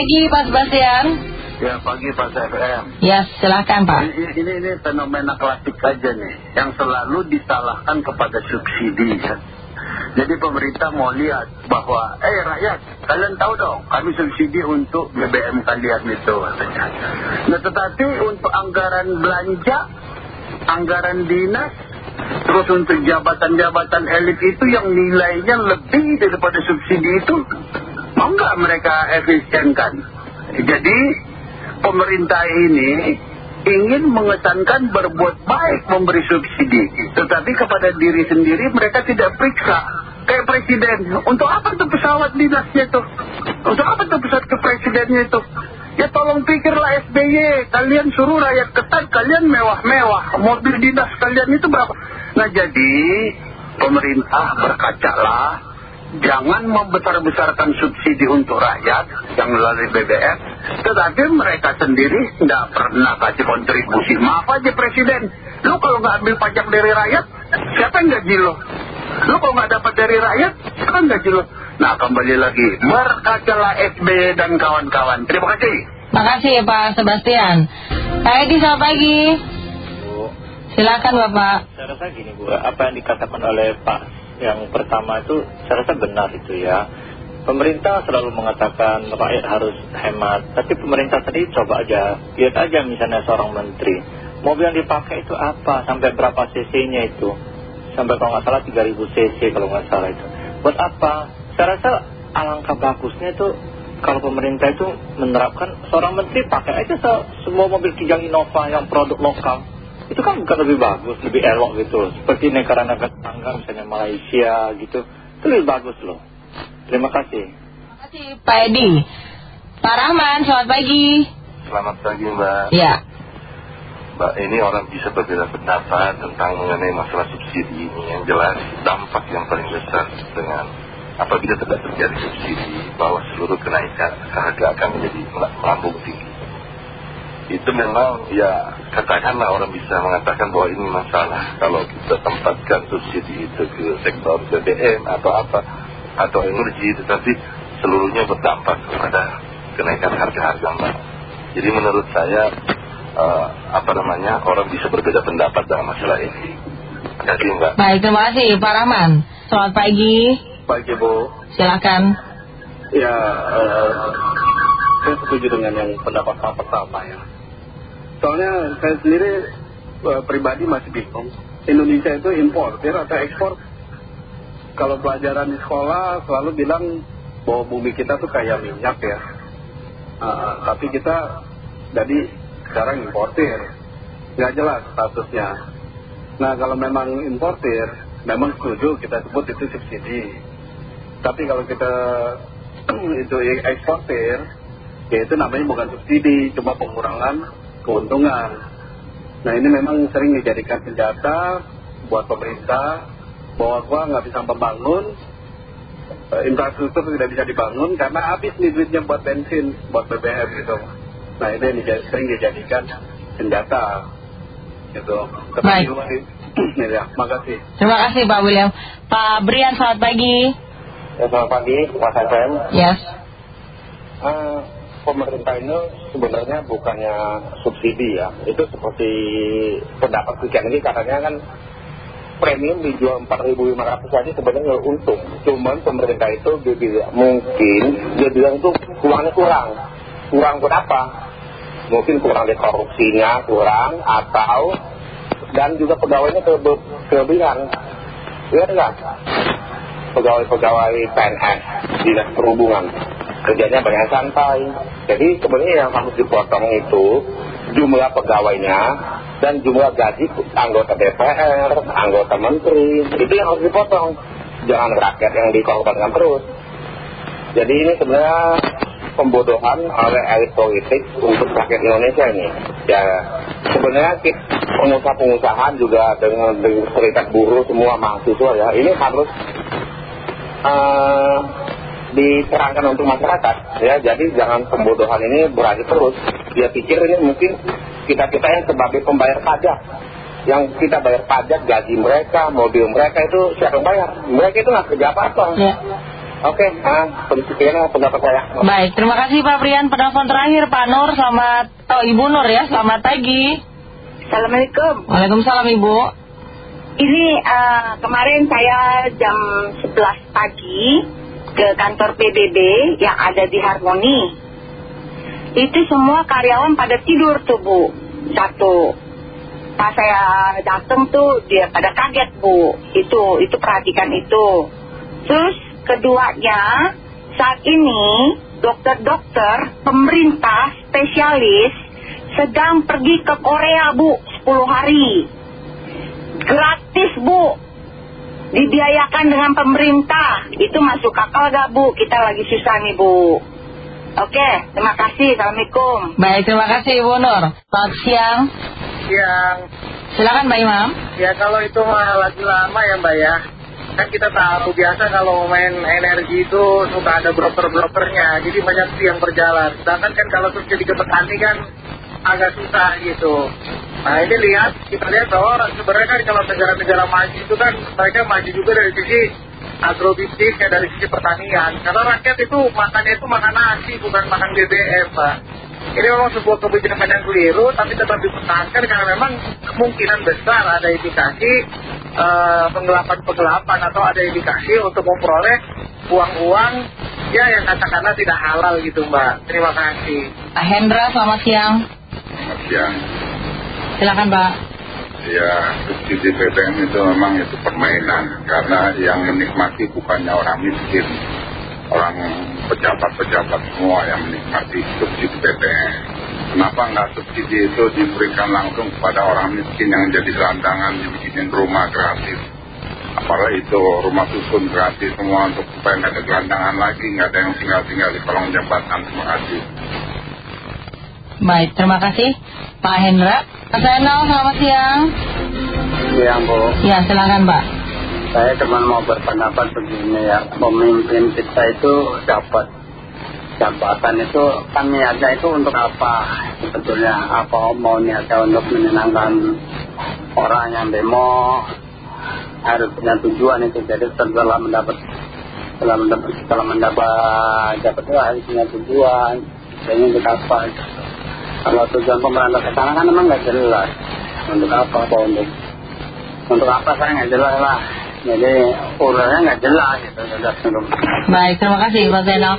pagi Pak Sebastian. Ya pagi Pak FM. Ya silahkan Pak. Ini, ini, ini fenomena klasik aja nih, yang selalu disalahkan kepada subsidi. Jadi pemerintah mau lihat bahwa, eh rakyat, kalian tahu dong, kami subsidi untuk BBM kalian itu katanya. Nah tetapi untuk anggaran belanja, anggaran dinas, terus untuk jabatan-jabatan elit itu yang nilainya lebih daripada subsidi itu, mau nggak mereka efisienkan? Jadi pemerintah ini ingin mengesankan berbuat baik memberi subsidi. Tetapi kepada diri sendiri mereka tidak periksa. Kayak presiden, untuk apa tuh pesawat dinasnya itu? Untuk apa tuh pesawat ke presidennya itu? Ya tolong pikirlah SBY, kalian suruh rakyat ketat, kalian mewah-mewah. Mobil dinas kalian itu berapa? Nah jadi pemerintah berkacalah jangan membesar-besarkan subsidi untuk rakyat yang melalui BBM, tetapi mereka sendiri tidak pernah kasih kontribusi. Maaf aja Presiden, lu kalau nggak ambil pajak dari rakyat, siapa yang gaji lo? Lu kalau nggak dapat dari rakyat, siapa yang gaji lo? Nah kembali lagi, berkacalah SBY dan kawan-kawan. Terima kasih. Terima kasih Pak Sebastian. Pak Edi selamat pagi. Bu, Silakan Bapak. saya rasa gini Bu, apa yang dikatakan oleh Pak yang pertama itu saya rasa benar itu ya. Pemerintah selalu mengatakan rakyat harus hemat, tapi pemerintah tadi coba aja, lihat aja misalnya seorang menteri, mobil yang dipakai itu apa, sampai berapa cc-nya itu, sampai kalau nggak salah 3000 cc kalau nggak salah itu. Buat apa? Saya rasa alangkah bagusnya itu kalau pemerintah itu menerapkan seorang menteri pakai aja se- semua mobil Kijang Innova yang produk lokal itu kan bukan lebih bagus, lebih elok gitu. Seperti negara-negara tetangga misalnya Malaysia gitu, itu lebih bagus loh. Terima kasih. Terima kasih Pak Edi. Pak Rahman selamat pagi. Selamat pagi Mbak. Ya. Mbak, ini orang bisa berbeda pendapat tentang mengenai masalah subsidi ini. Yang jelas dampak yang paling besar dengan apabila tidak terjadi subsidi bahwa seluruh kenaikan harga akan menjadi melambung tinggi. Itu memang ya katakanlah orang bisa mengatakan bahwa ini masalah kalau kita tempatkan subsidi itu ke sektor BBM atau apa atau energi tetapi seluruhnya berdampak kepada kenaikan harga-harga mbak. Jadi menurut saya eh, apa namanya orang bisa berbeda pendapat dalam masalah ini. Terima kasih mbak. Baik terima kasih Pak Rahman. Selamat pagi. Pagi Bu, Silakan. ya eh, saya setuju dengan yang pendapat yang pertama ya. Soalnya saya sendiri eh, pribadi masih bingung. Indonesia itu importir atau ekspor? Kalau pelajaran di sekolah selalu bilang bahwa bumi kita tuh kayak minyak ya. Ah, tapi kita jadi sekarang importir. Nggak jelas statusnya. Nah kalau memang importir, memang setuju kita sebut itu subsidi. Tapi kalau kita itu eksportir, ya itu namanya bukan subsidi, cuma pengurangan keuntungan. Nah ini memang sering dijadikan senjata buat pemerintah bahwa gua nggak bisa membangun eh, infrastruktur tidak bisa dibangun karena habis nih duitnya buat bensin, buat BBM gitu. Nah ini yang sering dijadikan senjata gitu. Baik. ini ya, makasih. Terima kasih Pak William. Pak Brian selamat pagi. Ya, selamat pagi, Mas FM. Yes. Eh, pemerintah ini sebenarnya bukannya subsidi ya. Itu seperti pendapat Pikian ini katanya kan premium dijual 4.500 aja sebenarnya untung. Cuman pemerintah itu dia bilang, mungkin dia bilang itu uangnya kurang. Kurang buat apa? Mungkin kurang di korupsinya, kurang atau dan juga pegawainya kele- kelebihan. Iya enggak? Pegawai-pegawai PNS dinas perhubungan kerjanya banyak santai. Jadi sebenarnya yang harus dipotong itu jumlah pegawainya dan jumlah gaji anggota DPR, anggota menteri, itu yang harus dipotong. Jangan rakyat yang dikorbankan terus. Jadi ini sebenarnya pembodohan oleh elit politik untuk rakyat Indonesia ini. Ya sebenarnya pengusaha-pengusaha juga dengan, dengan serikat buruh semua mahasiswa ya ini harus eh, diterangkan untuk masyarakat ya jadi jangan pembodohan ini berlanjut terus dia pikir ini mungkin kita kita yang sebagai pembayar pajak yang kita bayar pajak gaji mereka mobil mereka itu siapa yang bayar mereka itu nggak kerja apa apa Ya. Oke, ah, sekian pendapat saya. Baik, terima kasih Pak Prian. Penelpon terakhir Pak Nur, selamat, oh Ibu Nur ya, selamat pagi. Assalamualaikum. Waalaikumsalam Ibu. Ini eh, kemarin saya jam 11 pagi ke kantor PBB yang ada di Harmoni. Itu semua karyawan pada tidur tuh Bu. Satu. Pas saya datang tuh dia pada kaget Bu. Itu, itu perhatikan itu. Terus keduanya saat ini dokter-dokter, pemerintah, spesialis sedang pergi ke Korea Bu 10 hari. Gratis Bu. Dibiayakan dengan pemerintah. Itu masuk akal gak Bu? Kita lagi susah nih Bu. Oke, terima kasih. Assalamualaikum. Baik, terima kasih Ibu Nur. Selamat siang. Yang Silakan Mbak Imam. ya kalau itu mah lagi lama ya Mbak ya. Kan kita tahu biasa kalau main energi itu suka ada broker-brokernya. Jadi banyak sih yang berjalan. Sedangkan kan kalau subsidi ke petani kan agak susah gitu. Nah ini lihat, kita lihat bahwa sebenarnya kan kalau negara-negara maju itu kan mereka maju juga dari sisi agrobisnis ya dari sisi pertanian. Karena rakyat itu makannya itu makan nasi bukan makan BBM Pak. Ini memang sebuah kebijakan yang keliru tapi tetap dipertahankan karena memang kemungkinan besar ada indikasi eh, penggelapan-penggelapan atau ada indikasi untuk memperoleh uang-uang ya yang katakanlah tidak halal gitu Mbak. Terima kasih. Pak Hendra, selamat siang. Selamat siang. Silakan Pak. Ya, subsidi BBM itu memang itu permainan karena yang menikmati bukannya orang miskin, orang pejabat-pejabat semua yang menikmati subsidi BBM. Kenapa nggak subsidi itu diberikan langsung kepada orang miskin yang jadi gelandangan dibikinin rumah gratis? Apalagi itu rumah susun gratis semua untuk supaya nggak ada gelandangan lagi, nggak ada yang tinggal-tinggal di kolong jembatan. Terima kasih. Baik, terima kasih Pak Hendra. Pak Zainal, selamat siang. Siang Bu. Ya, silakan Pak. Saya cuma mau berpendapat begini ya, pemimpin kita itu dapat jabatan itu kan niatnya itu untuk apa sebetulnya apa mau niatnya untuk menyenangkan orang yang demo harus punya tujuan itu jadi setelah mendapat setelah mendapat setelah mendapat dapat itu harus punya tujuan apa gitu. Kalau tujuan pemerintah sekarang kan memang nggak jelas untuk apa apa untuk untuk apa saya nggak jelas lah jadi urusannya nggak jelas gitu Baik, terima kasih Pak Zainal.